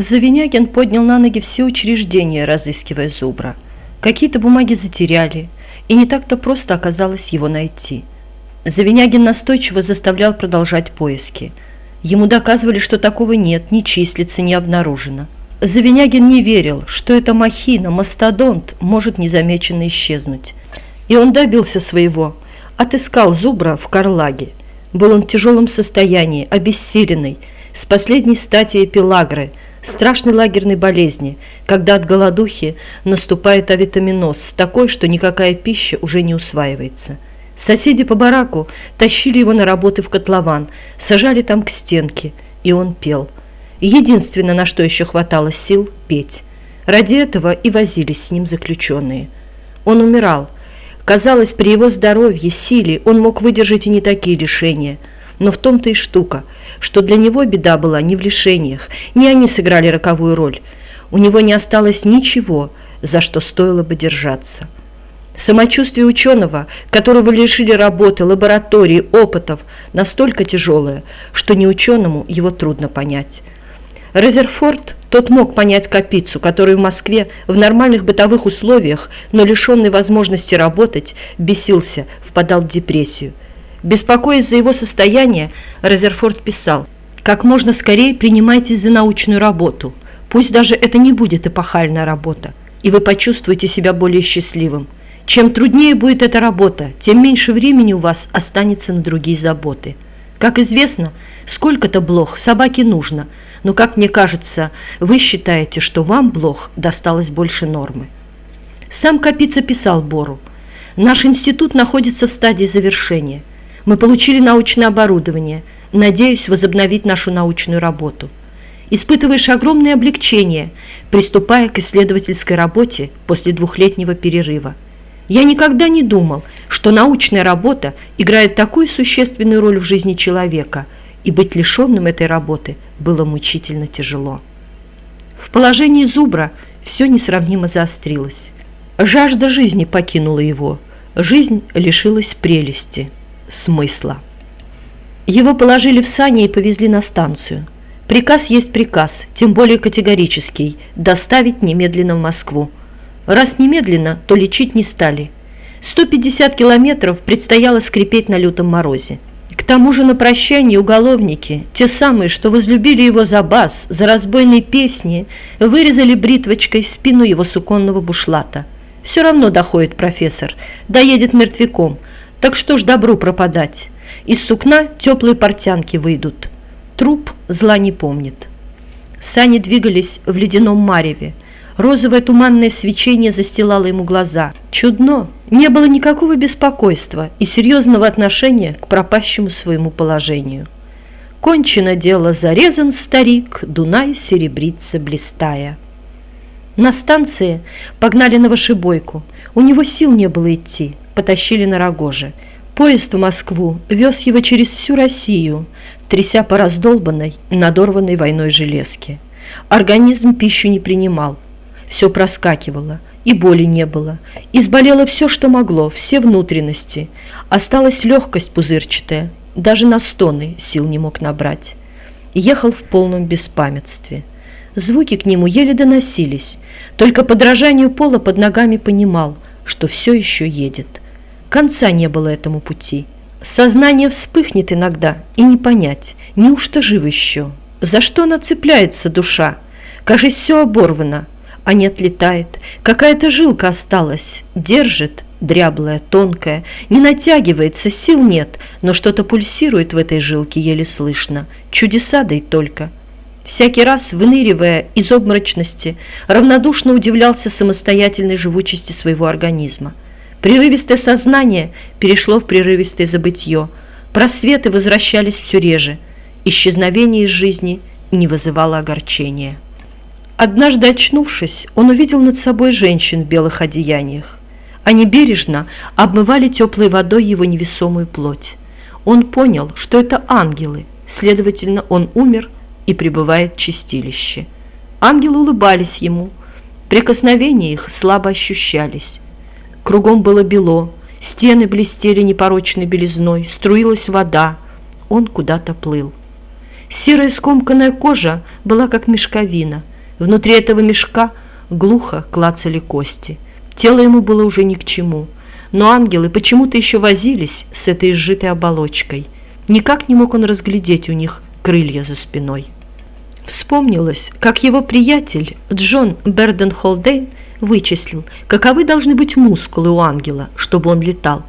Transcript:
Завинягин поднял на ноги все учреждения, разыскивая Зубра. Какие-то бумаги затеряли, и не так-то просто оказалось его найти. Завинягин настойчиво заставлял продолжать поиски. Ему доказывали, что такого нет, не числится, не обнаружено. Завинягин не верил, что эта махина, мастодонт, может незамеченно исчезнуть. И он добился своего, отыскал Зубра в Карлаге. Был он в тяжелом состоянии, обессиленный, с последней стадией пелагры, страшной лагерной болезни, когда от голодухи наступает авитаминоз, такой, что никакая пища уже не усваивается. Соседи по бараку тащили его на работы в котлован, сажали там к стенке, и он пел. Единственное, на что еще хватало сил – петь. Ради этого и возились с ним заключенные. Он умирал. Казалось, при его здоровье, силе он мог выдержать и не такие лишения. Но в том-то и штука – что для него беда была не в лишениях, не они сыграли роковую роль. У него не осталось ничего, за что стоило бы держаться. Самочувствие ученого, которого лишили работы, лаборатории, опытов, настолько тяжелое, что не ученому его трудно понять. Резерфорд тот мог понять Капицу, который в Москве в нормальных бытовых условиях, но лишенный возможности работать, бесился, впадал в депрессию. Беспокоясь за его состояние, Резерфорд писал, «Как можно скорее принимайтесь за научную работу. Пусть даже это не будет эпохальная работа, и вы почувствуете себя более счастливым. Чем труднее будет эта работа, тем меньше времени у вас останется на другие заботы. Как известно, сколько-то блох собаке нужно, но, как мне кажется, вы считаете, что вам блох досталось больше нормы». Сам Капица писал Бору, «Наш институт находится в стадии завершения. Мы получили научное оборудование. Надеюсь возобновить нашу научную работу. Испытываешь огромное облегчение, приступая к исследовательской работе после двухлетнего перерыва. Я никогда не думал, что научная работа играет такую существенную роль в жизни человека, и быть лишенным этой работы было мучительно тяжело. В положении Зубра все несравнимо заострилось. Жажда жизни покинула его, жизнь лишилась прелести смысла. Его положили в сани и повезли на станцию. Приказ есть приказ, тем более категорический – доставить немедленно в Москву. Раз немедленно, то лечить не стали. 150 километров предстояло скрипеть на лютом морозе. К тому же на прощание уголовники, те самые, что возлюбили его за бас, за разбойные песни, вырезали бритвочкой спину его суконного бушлата. Все равно доходит профессор, доедет мертвяком – так что ж добру пропадать? Из сукна теплые портянки выйдут. Труп зла не помнит. Сани двигались в ледяном мареве. Розовое туманное свечение застилало ему глаза. Чудно, не было никакого беспокойства и серьезного отношения к пропащему своему положению. Кончено дело, зарезан старик, Дунай серебрится блистая. На станции погнали на вышибойку. У него сил не было идти потащили на рогоже. Поезд в Москву вез его через всю Россию, тряся по раздолбанной, надорванной войной железке. Организм пищу не принимал, все проскакивало, и боли не было. Изболело все, что могло, все внутренности. Осталась легкость пузырчатая, даже на стоны сил не мог набрать. Ехал в полном беспамятстве. Звуки к нему еле доносились, только подражанию пола под ногами понимал, что все еще едет. Конца не было этому пути. Сознание вспыхнет иногда, и не понять, неужто жив еще? За что она цепляется, душа? Кажись, все оборвано, а не отлетает. Какая-то жилка осталась, держит, дряблая, тонкая, не натягивается, сил нет, но что-то пульсирует в этой жилке, еле слышно. Чудеса дай только. Всякий раз, выныривая из обморочности, равнодушно удивлялся самостоятельной живучести своего организма. Прерывистое сознание перешло в прерывистое забытье. Просветы возвращались все реже. Исчезновение из жизни не вызывало огорчения. Однажды очнувшись, он увидел над собой женщин в белых одеяниях. Они бережно обмывали теплой водой его невесомую плоть. Он понял, что это ангелы, следовательно, он умер и пребывает в чистилище. Ангелы улыбались ему, прикосновения их слабо ощущались. Кругом было бело, стены блестели непорочной белизной, струилась вода. Он куда-то плыл. Серая скомканная кожа была как мешковина, Внутри этого мешка глухо клацали кости. Тело ему было уже ни к чему. Но ангелы почему-то еще возились с этой сжитой оболочкой. Никак не мог он разглядеть у них крылья за спиной. Вспомнилось, как его приятель Джон Берден Холдейн вычислил, каковы должны быть мускулы у ангела, чтобы он летал.